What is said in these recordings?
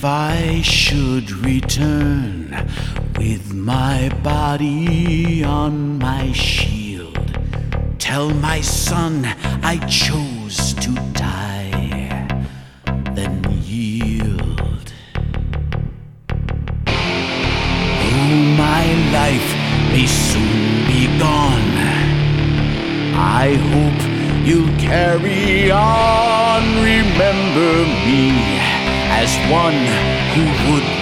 if I should return with my body on my shield, tell my son I chose one who would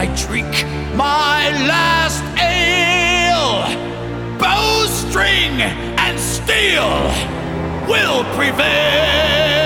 I drink my last ale. Bowstring and steel will prevail.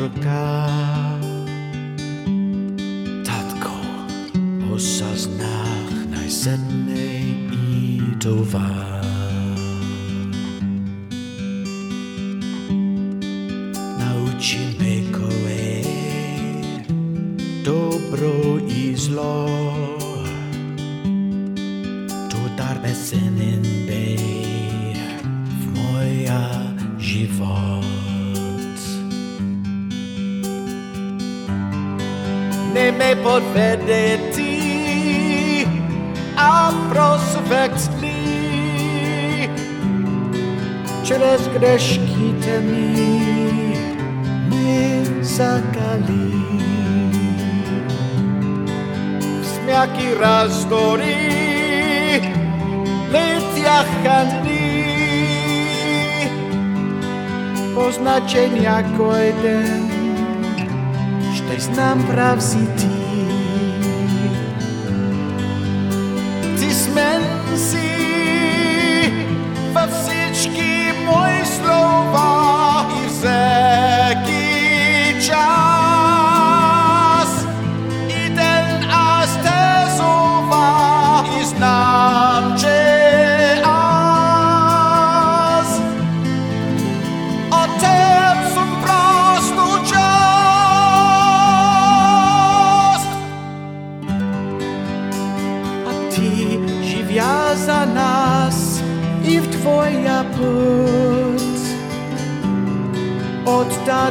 córka Tatko o saznach najsennej i to Через грешки теми me zakali Смяки раздори летя ханди Позначення койден Ще знам прав си ти Ти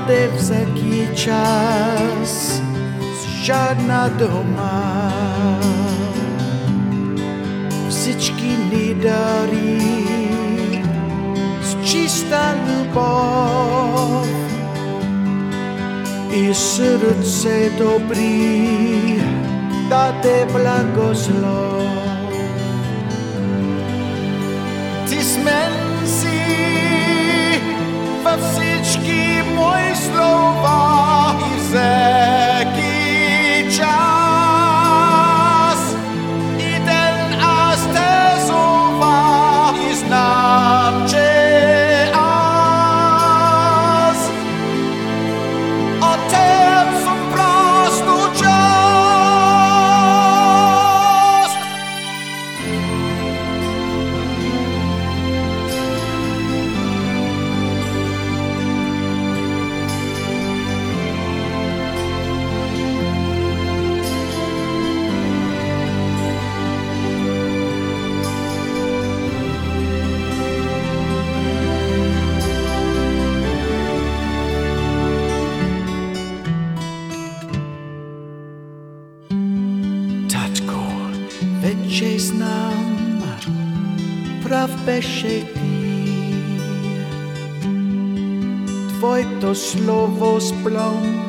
nevzeký čas, žádná doma. Vsičky nedarí, z čistá lubov i srdce dobrý, dáte blagoslov. varres é. slow voice blown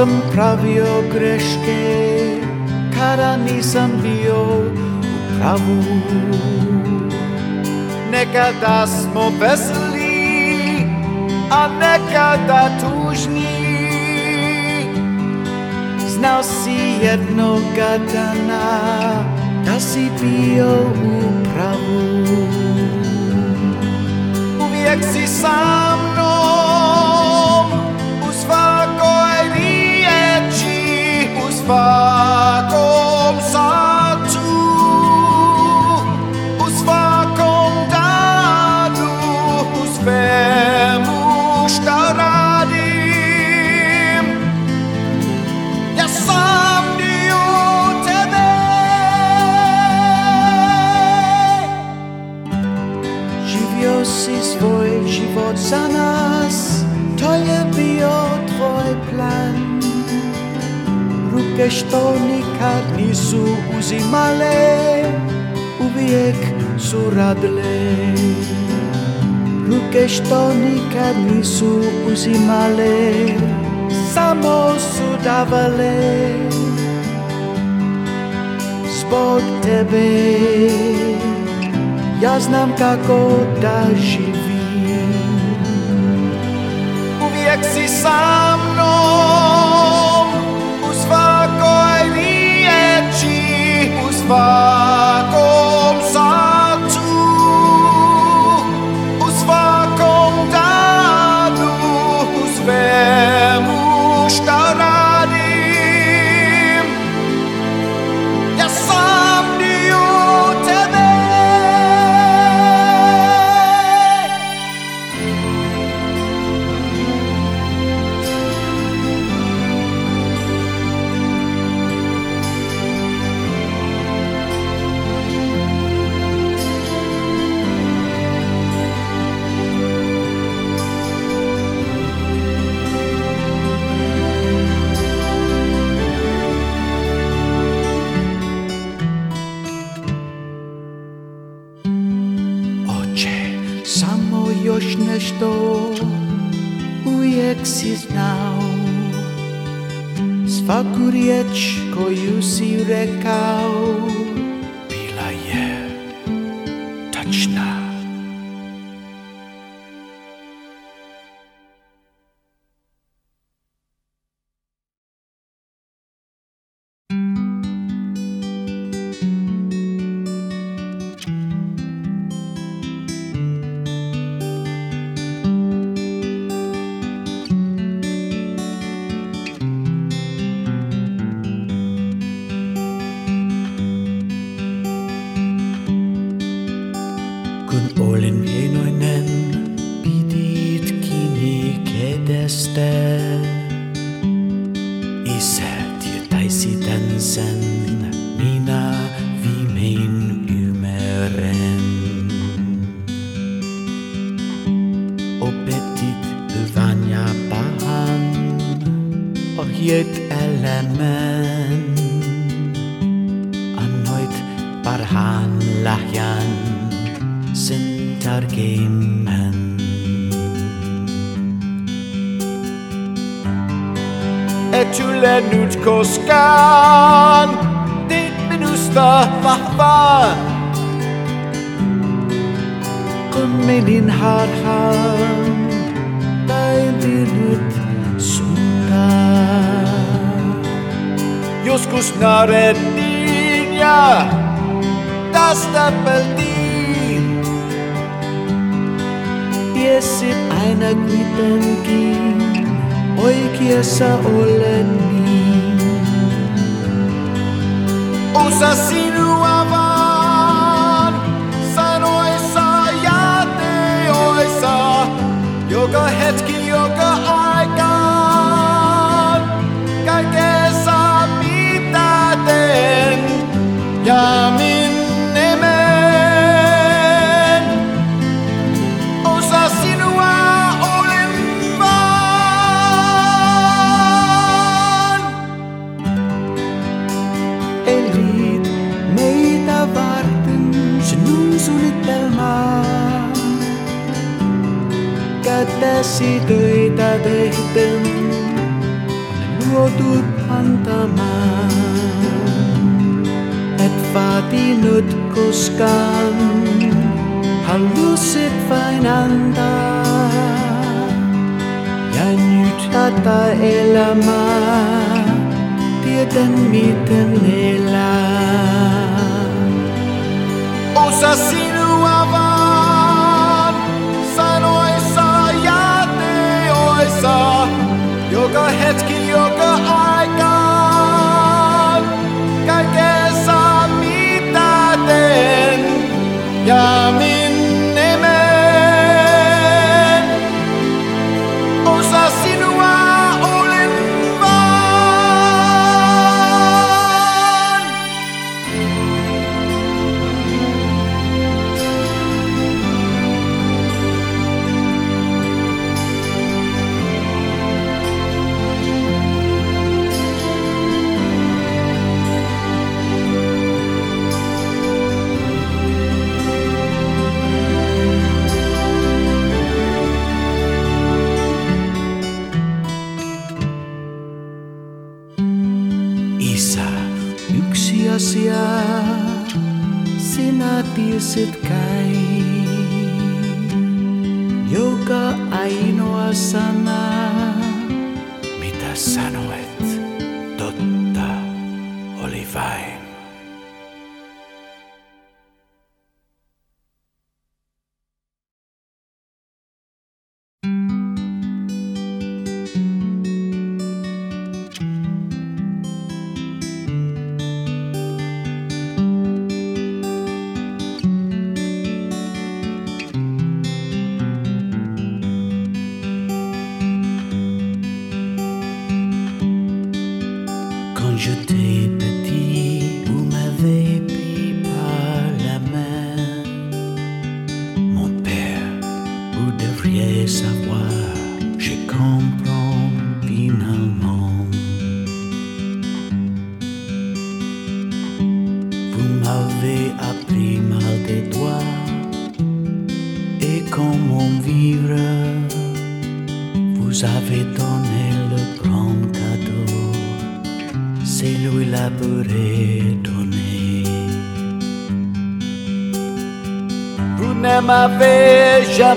sam pravio greške, kada nisam bio u pravu. Nekada smo veseli, a nekada tužni. Znao si jednoga dana da si bio u pravu. Uvieksi sa mnou, va comme ça. Su radile. Ruke što nikad nisu uzimale, samo su davale. Zbog tebe ja znam kako da živim Uvijek si sa mnom U svakoj riječi U svakom Svaku riječ koju si rekao understand. He said, You dicey dancing. Koskaan, teit minusta vahvaa. Kun menin harhaan, päivinyt suuntaan. Joskus naurettiin ja tästä peltiin. Tiesit aina kuitenkin, oikeassa olen niin. Osa sinua vaan sanoissa ja teoissa. Joka hetki, joka aikaan. Kaikessa mitä teen ja minne Kättäsi töitä tehten, luotu antamaan. Et vaatinut koskaan, halusit vain antaa. Ja nyt tätä elämää, tiedän miten elää. Osa joka hetki, joka aika. Kaikessa mitä teen ja mitä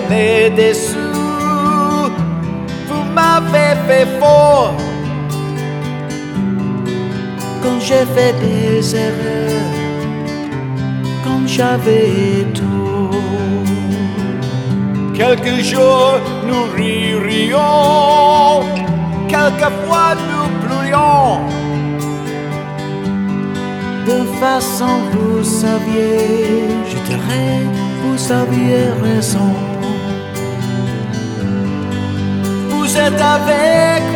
jamais déçu. Vous m'avez fait fort quand j'ai fait des erreurs, quand j'avais tout. Quelques jours nous ririons, quelquefois nous pleurions. De façon, vous saviez, je dirais, vous aviez raison. vous êtes avec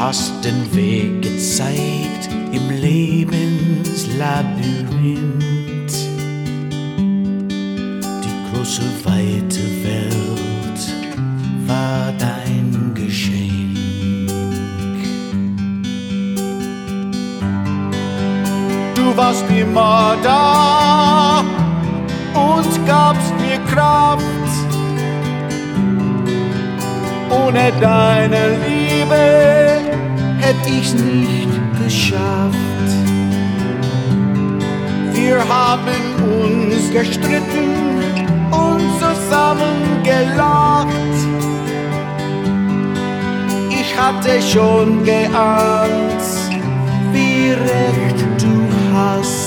hast den Weg gezeigt im Lebenslabyrinth. Die große weite Welt war dein Geschenk. Du warst immer da und gabst mir Kraft. Ohne deine Liebe hätte ich's nicht geschafft. Wir haben uns gestritten und zusammen gelacht. Ich hatte schon geahnt, wie recht du hast.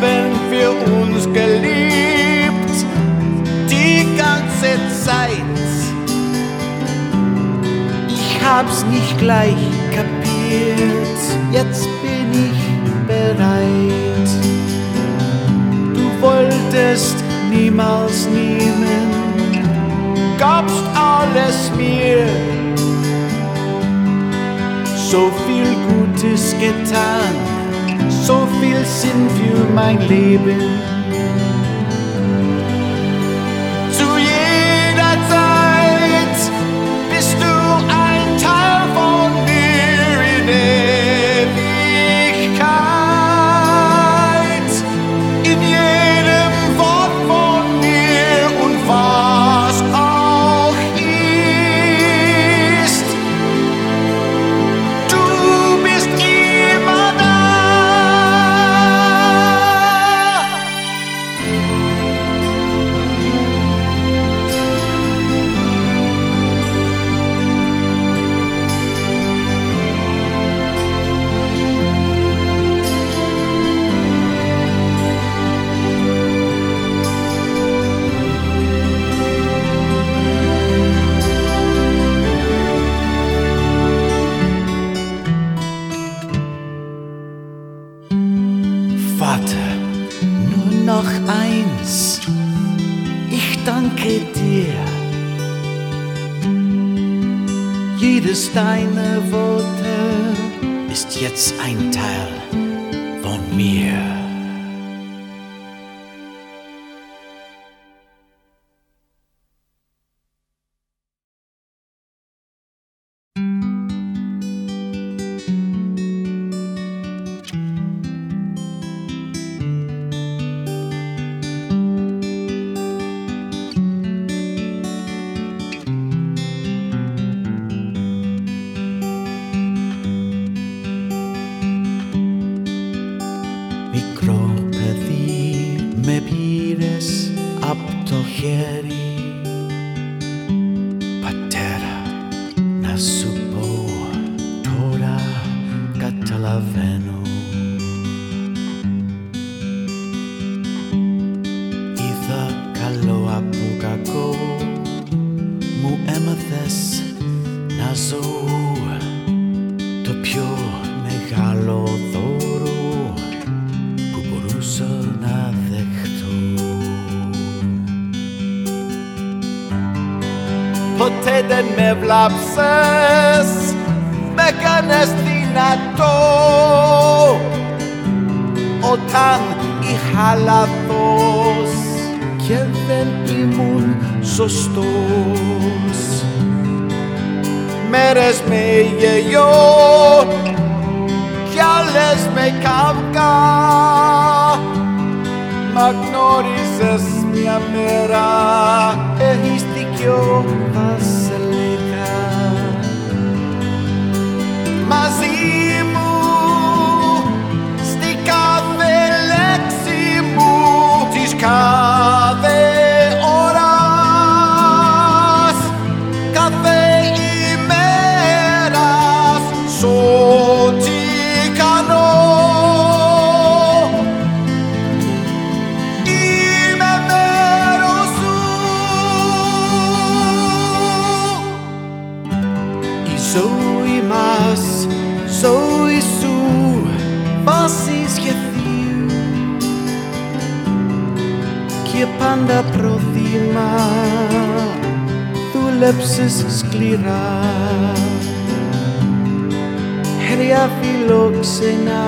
Leben für uns geliebt, die ganze Zeit. Ich hab's nicht gleich kapiert, jetzt bin ich bereit. Du wolltest niemals nehmen, Gabst alles mir, so viel Gutes getan, viel Sinn für mein Leben. nichts ein βλάψες, με κάνες δυνατό Όταν είχα λάθος και δεν ήμουν σωστός. Μέρες με γελιό κι άλλες με καύκα Μα γνώρισες μια μέρα Έχεις δίκιο, Café horas, café y meras, soticano y e sou e mas sou πάντα προθύμα δούλεψες σκληρά. Χέρια φιλόξενα.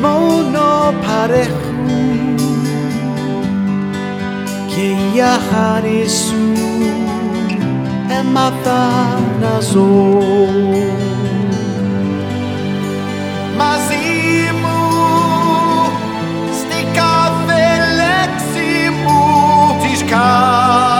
Μόνο παρέχουν. Και για χάρη σου έμαθα να ζω come.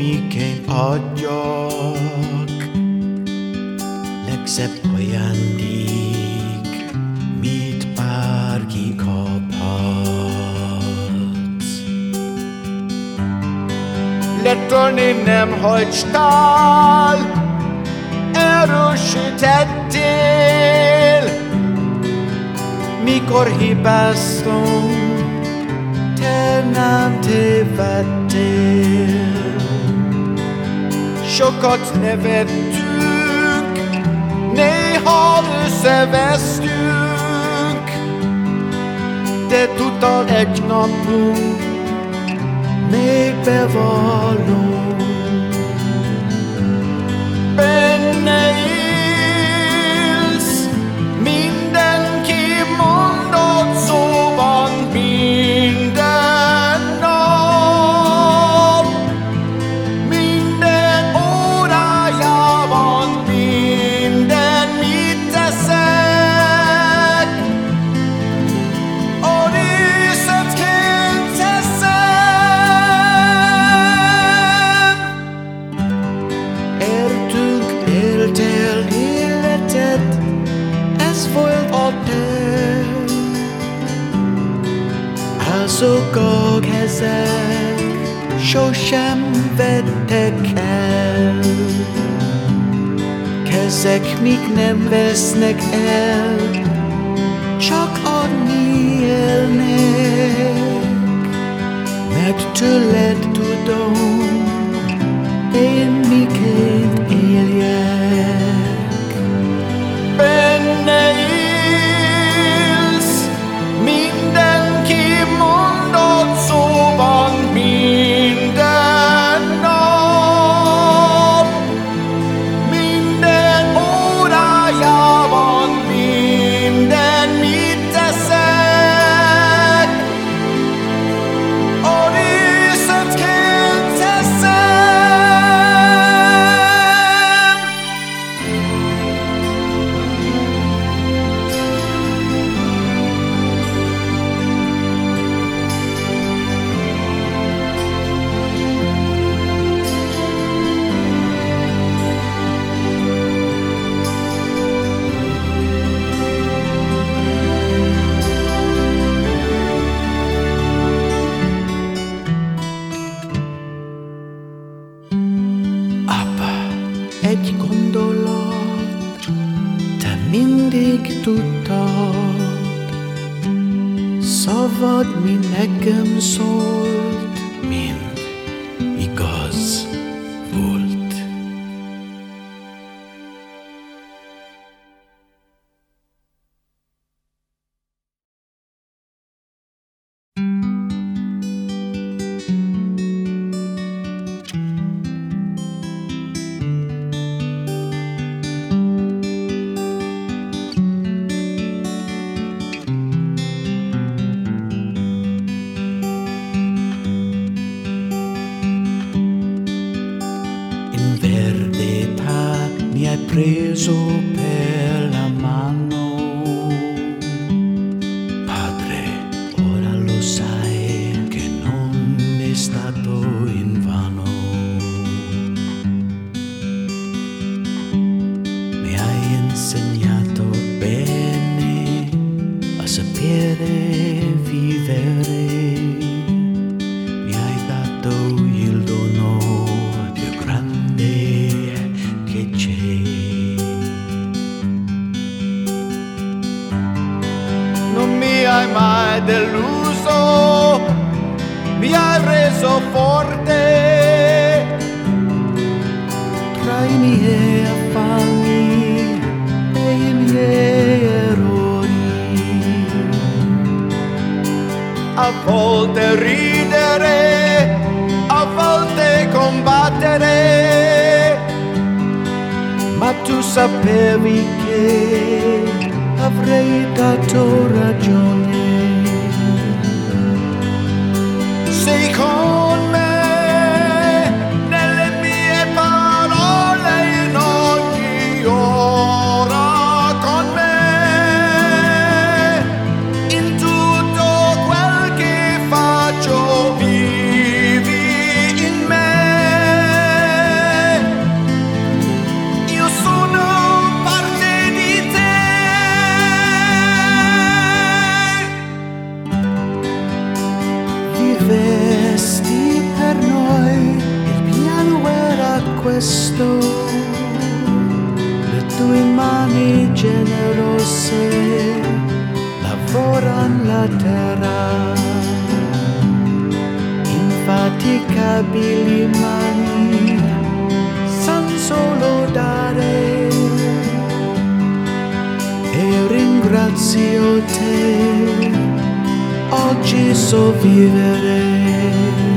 Miként adjak, legszebb ajándék, mit bárki kaphat. Lettölni nem hagytál, erősítettél, Mikor hibáztam, te nem tévedtél. Sokat nevettünk, néha összevesztünk, De tudtad egy napunk, még bevallom. benne sosem vettek el. Kezek még nem vesznek el, csak adni élnek. Mert tőled tudom, én miként intoccabili mani san solo dare. E ringrazio te oggi so vivere.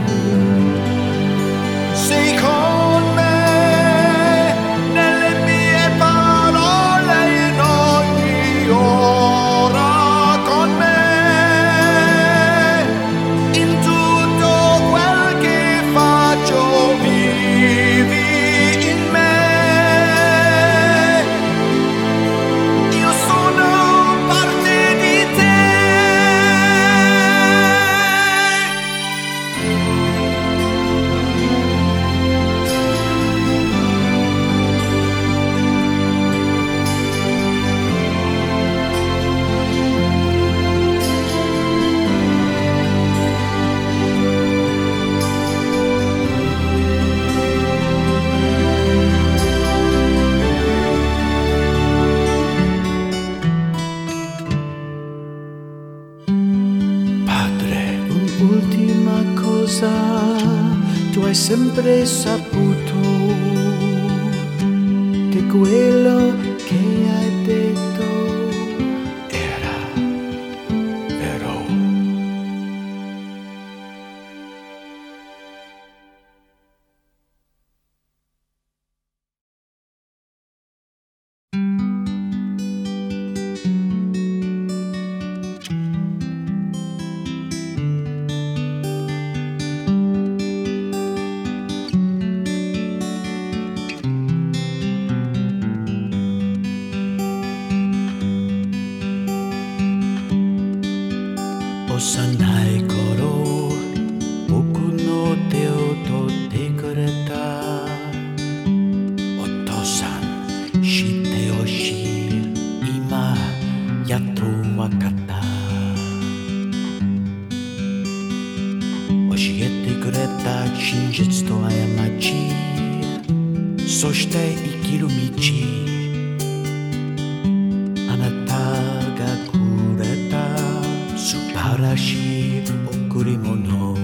織物。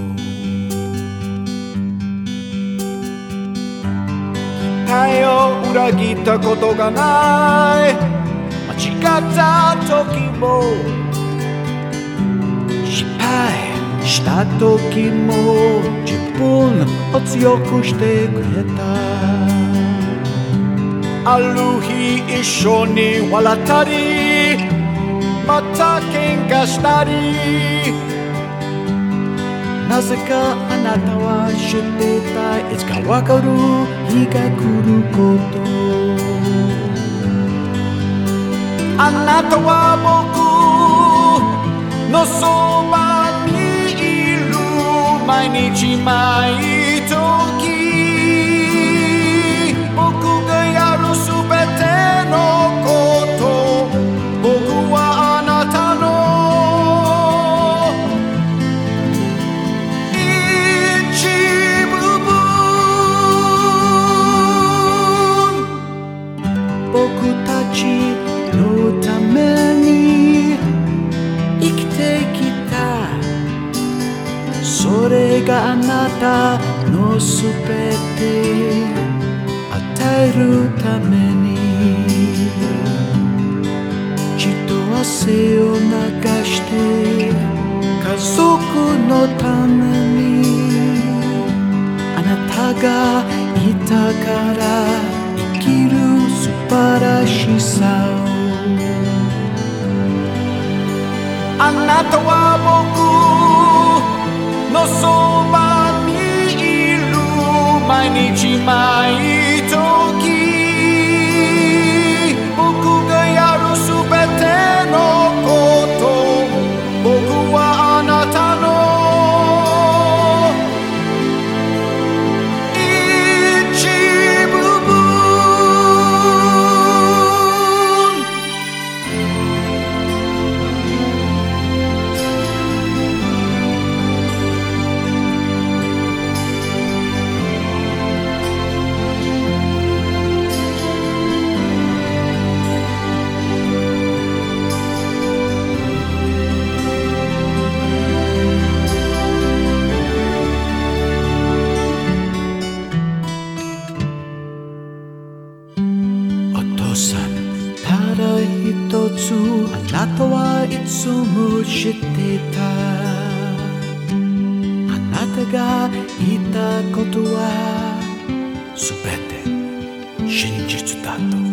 愛を裏切ったことがない。間違った時も。失敗した時も。自分を強くしてくれた。ある日一緒に笑ったりまた喧嘩したりなぜかあなたは知ってたいつかわかる日が来ることあなたは僕のそばにいる毎日毎時 たのすべて与えるために血と汗を流して家族のためにあなたがいたから生きる素晴らしさを。あなたは僕のそば mai, nici mai 父さんただ一つあなたはいつも知っていた。あなたが言ったことはすべて真実だと。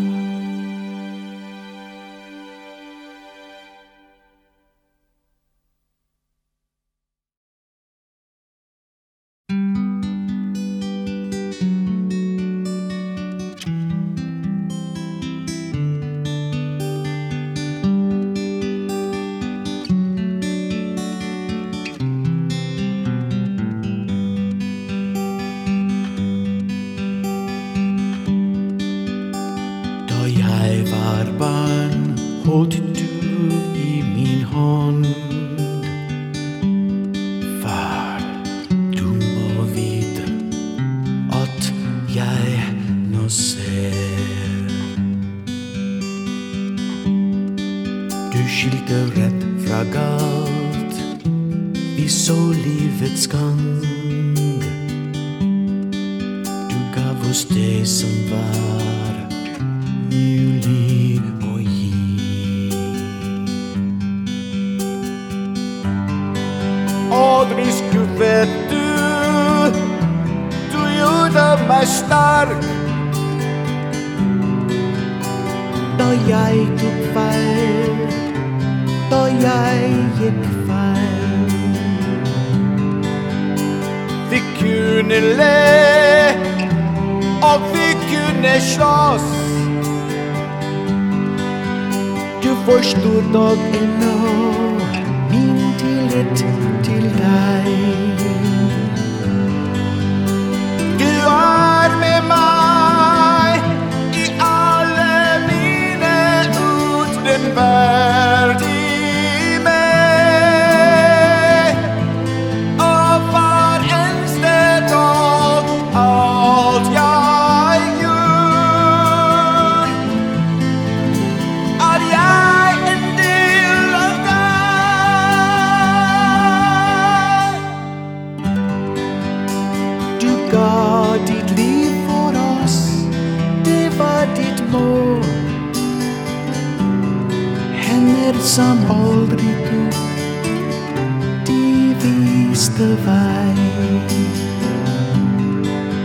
Viste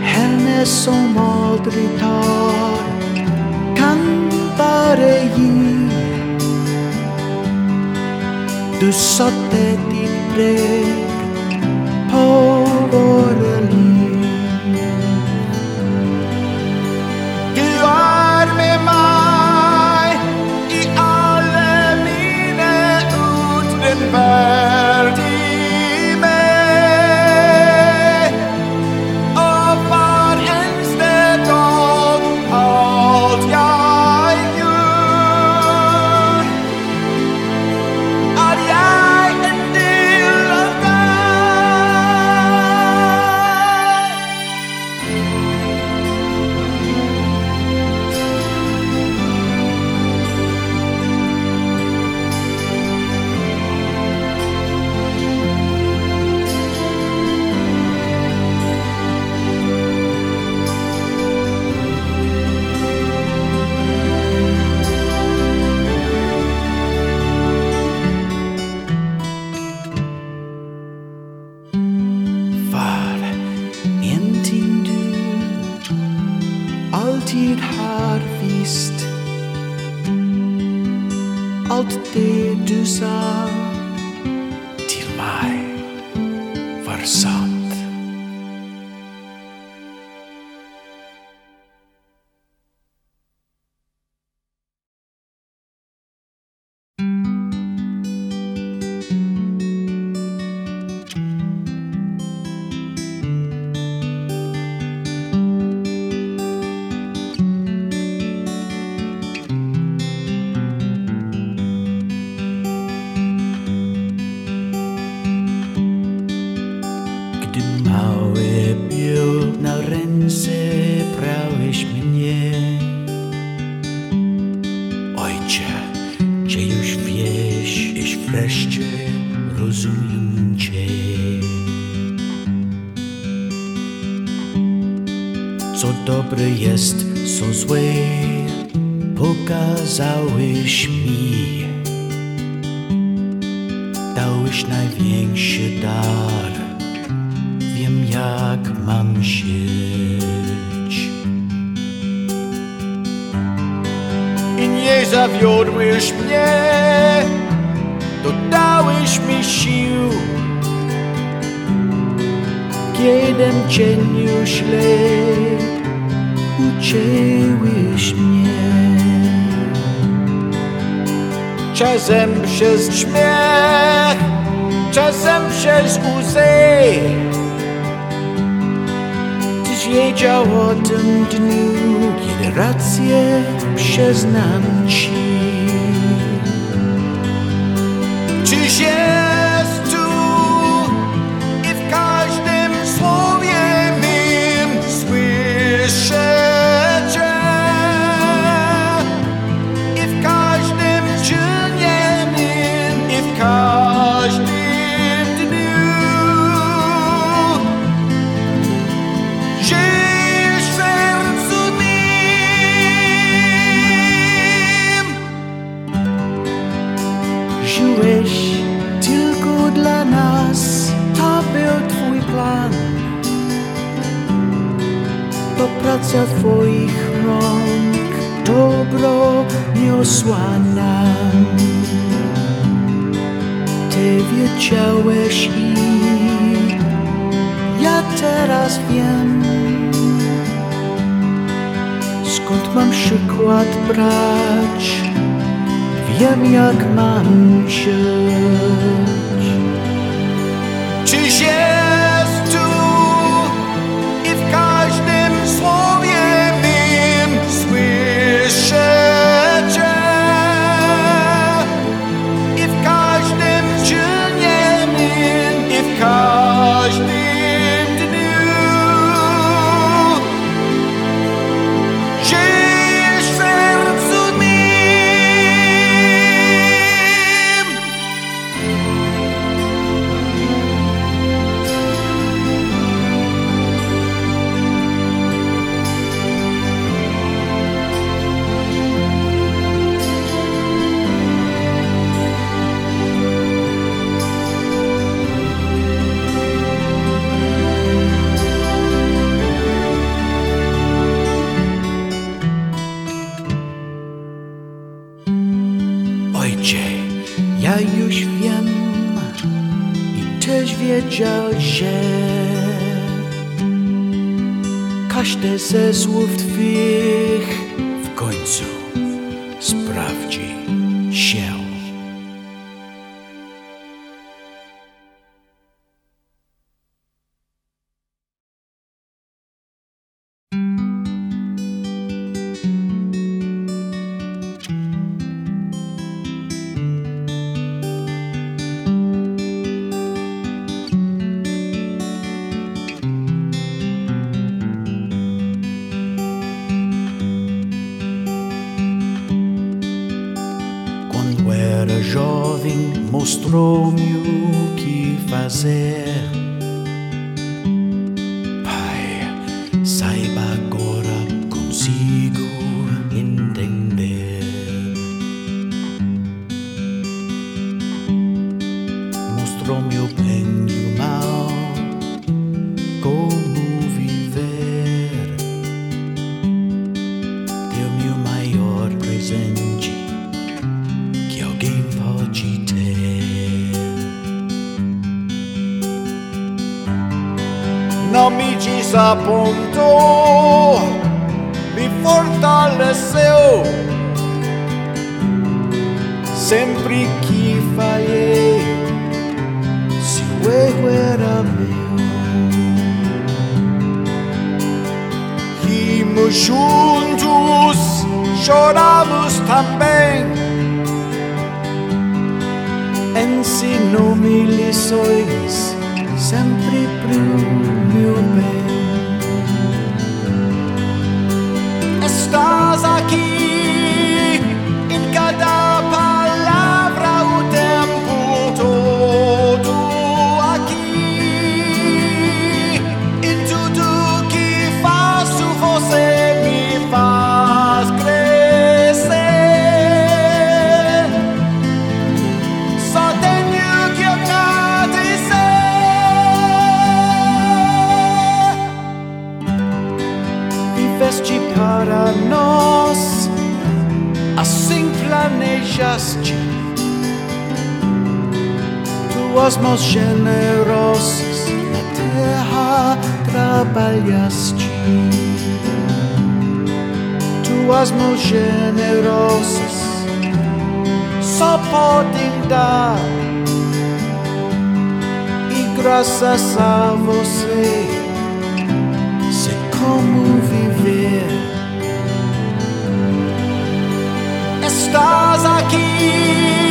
Henne som aldrig tar Kan bara ge. Du satte ditt brev på våra liv. Zawiodłeś mnie, dodałeś mi sił. Jeden cieniu śle Ucięłyś mnie Czasem przez śmiech, czasem przez łzy. Tyś wiedział o tym dniu Kiedy rację przyznam ci praca twoich rąk. Dobro niosła nam. Ty wiedziałeś i Ja teraz wiem. Skąd mam przykład brać? Wiem jak mam żyć. Czyś jest się. Każde ze słów Twych w końcu sprawdzi się. podem dar. E graças a você, sei como viver. Estás aqui.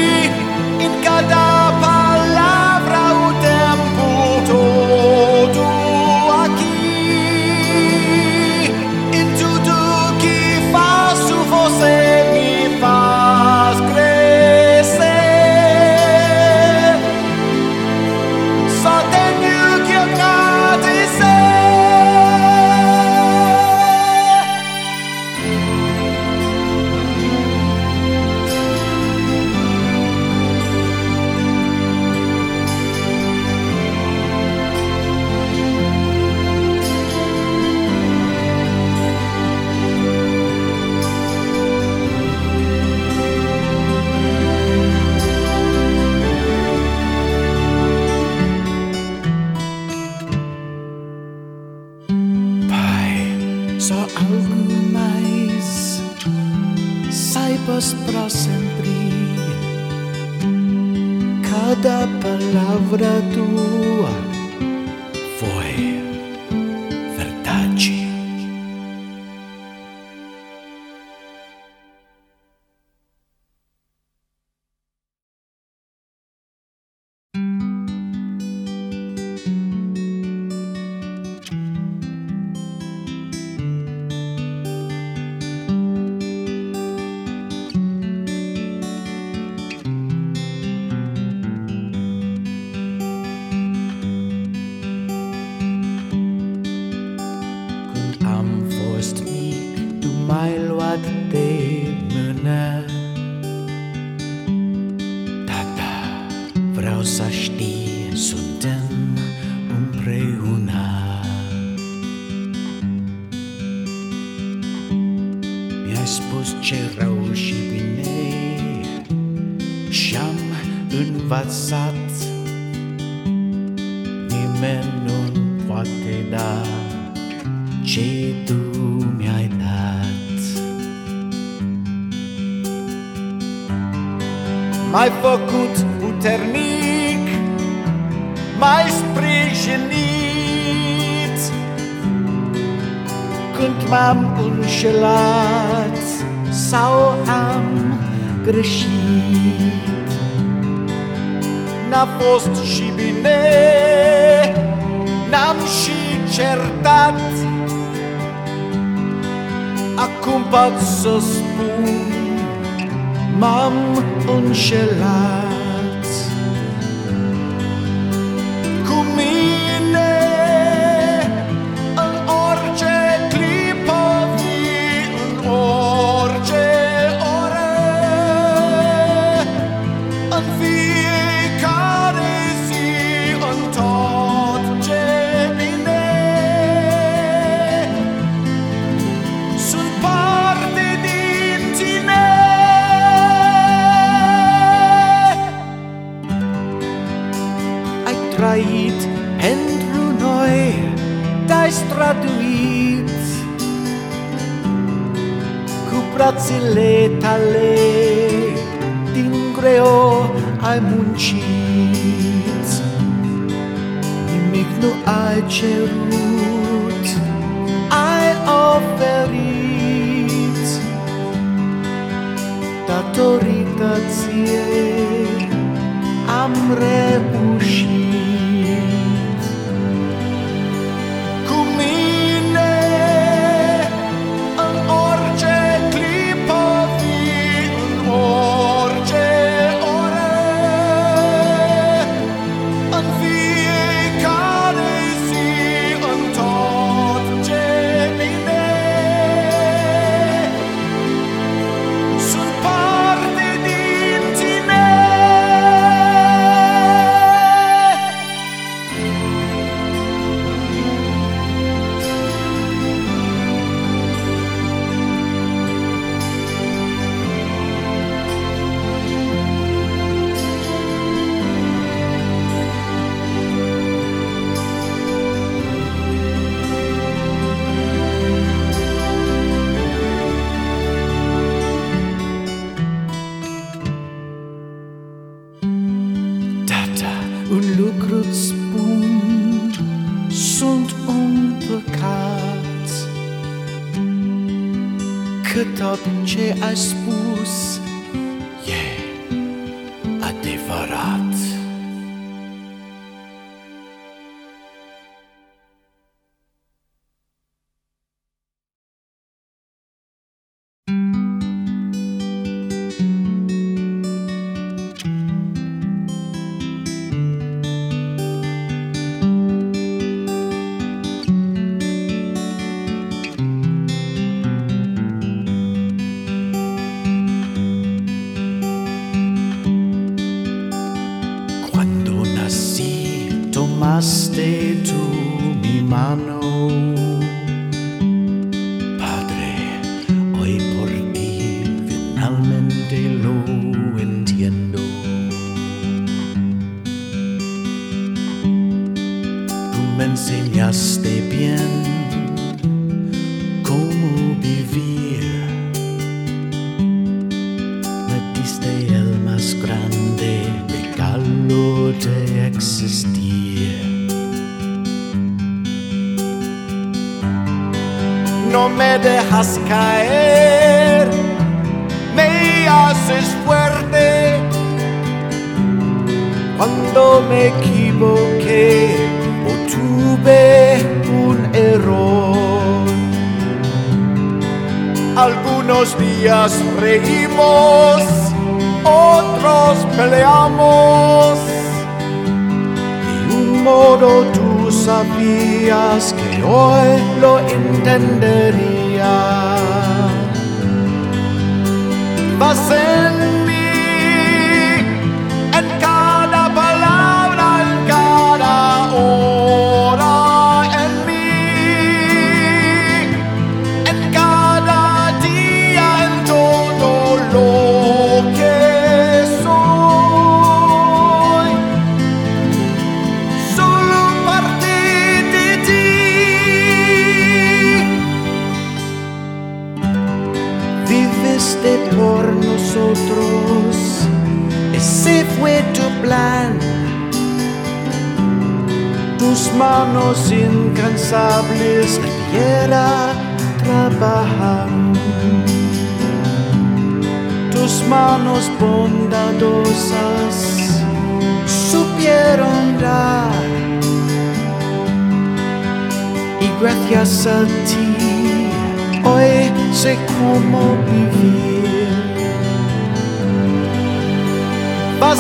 m-am înșelat sau am greșit. N-a fost și bine, n-am și certat. Acum pot să spun, m-am înșelat. nopțile tale Din greu ai muncit Nimic nu ai cerut Ai oferit Datorită ție am reușit días que hoy lo entendería. Manos incansables la tierra trabajan. Tus manos bondadosas supieron dar. Y gracias a ti hoy sé cómo vivir. Vas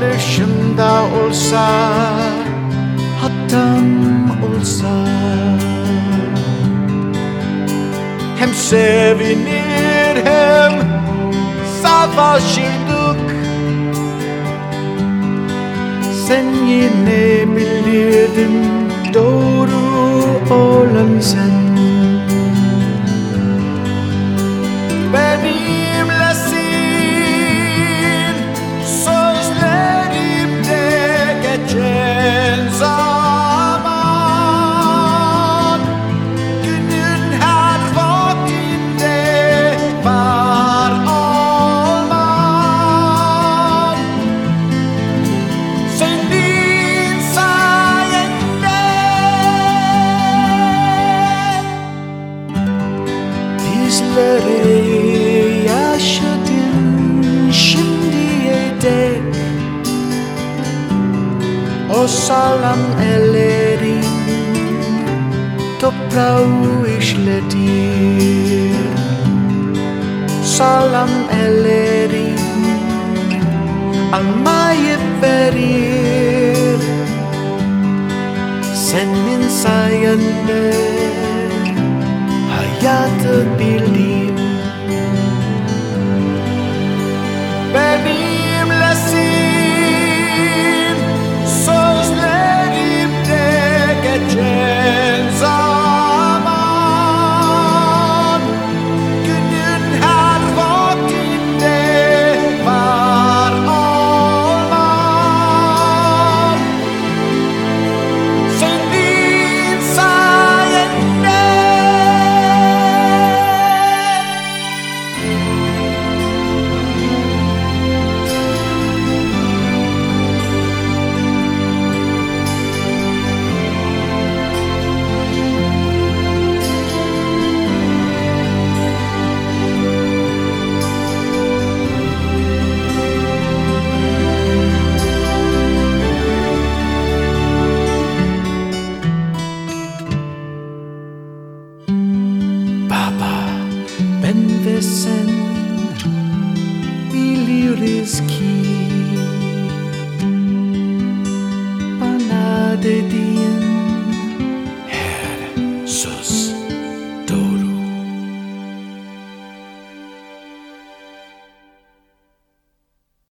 Yanlışım da olsa Hatam olsa. Hem sevinir hem savaşırdık. Sen yine bilirdin doğru olan sen Sağlam ellerin toprağı işledir Sağlam ellerin almayıp verir. Senin sayende hayatı bildim